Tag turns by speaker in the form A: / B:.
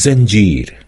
A: زنجير.